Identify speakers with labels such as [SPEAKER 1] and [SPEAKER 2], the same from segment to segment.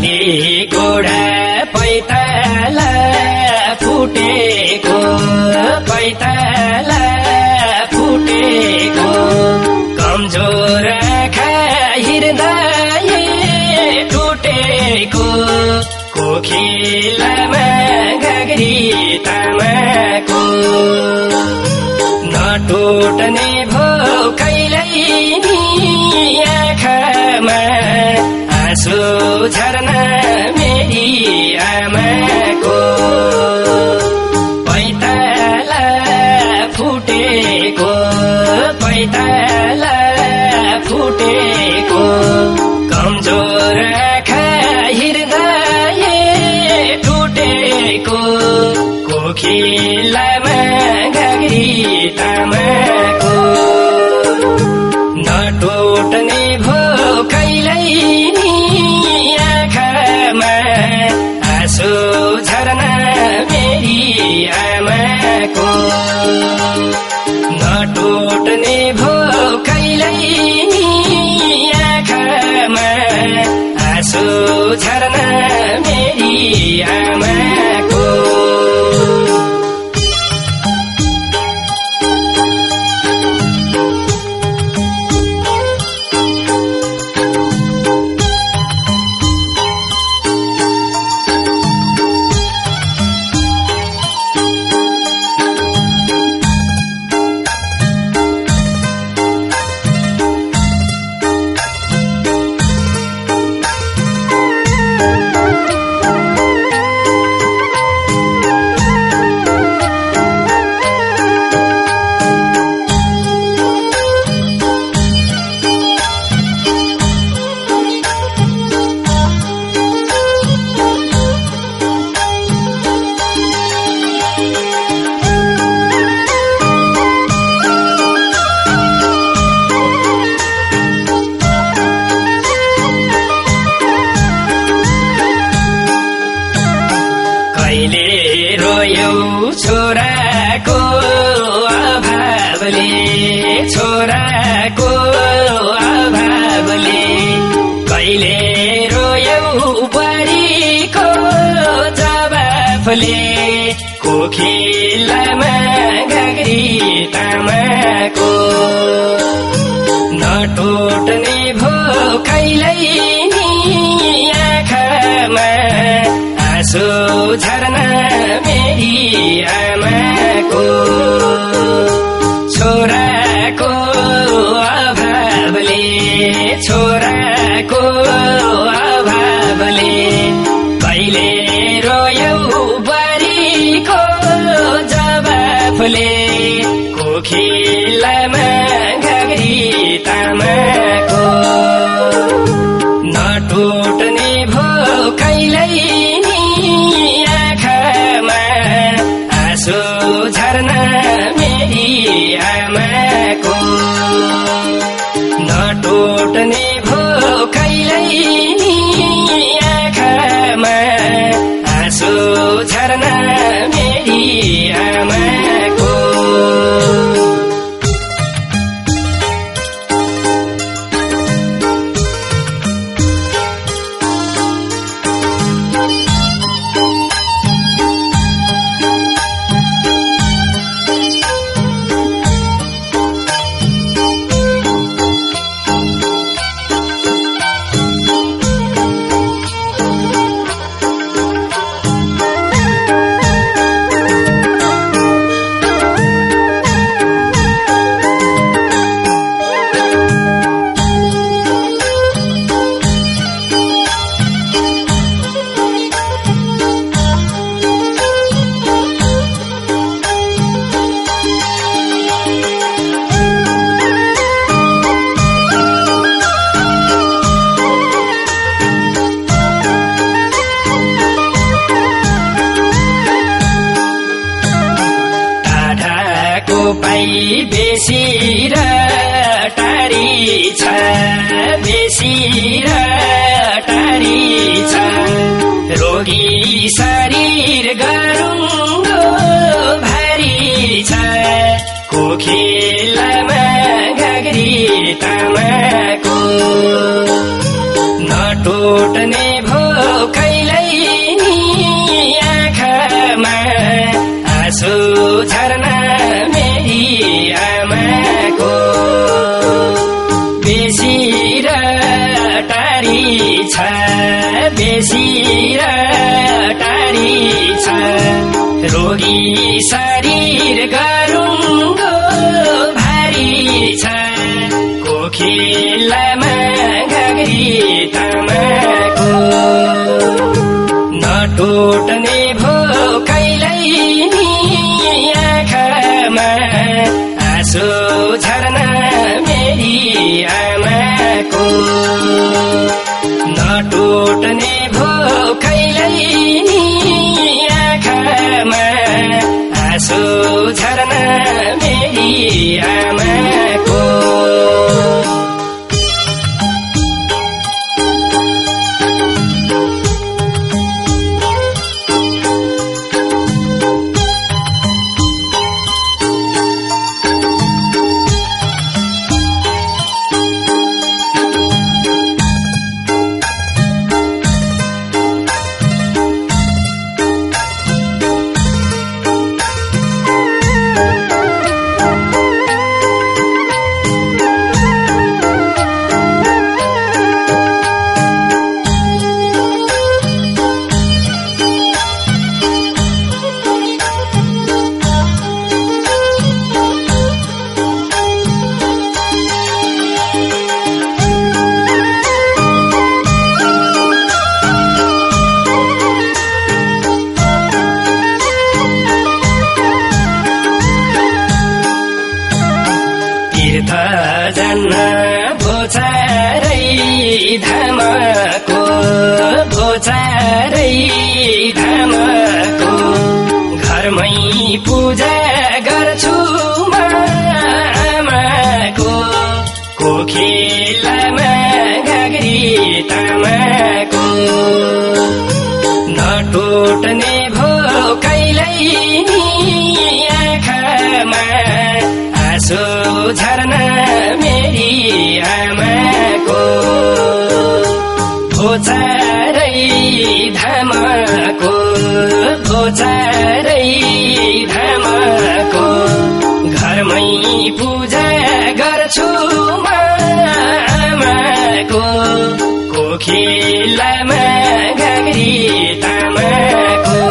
[SPEAKER 1] खाली गोडा पैताला फुटेको पैताला फुटेको। कमजोर खा हिँड्दा टुटेको कोखिलामा करना मेरी आमा। रोयो छोराको अभावले छोराको अभावले। कहिले रोयो परीको जवाफले कोखिलामा गाग्री तामाको। नटुट्ने भो कहिल्यै सो झरना मेरी आमाको। बेसी र टारी छ बेसी र टारी छ। रोगी शरीर गरौँ भारी छ कोखेलामा घाग्री तामाको। नटुट्ने शरीर गरुङ्गो भारी छ। कोखिलामा घाग्री तामाको नटुट्ने भो कहिल्यै नि आँखामा आँसु झर्न मेरी आमाको। नटुट्ने भो कहिल्यै आँसु झर्न मेरी आमाको धामको घरमै पूजा गर्छु म आमाको कोखिलामा घाग्री तामाको।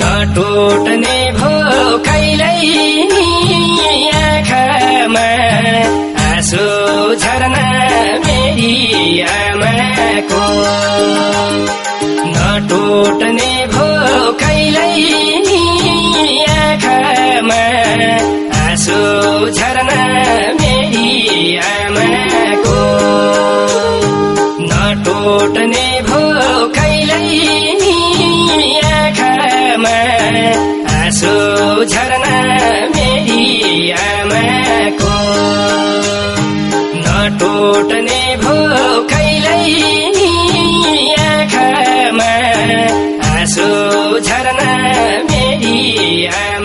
[SPEAKER 1] नटुट्ने Yeah.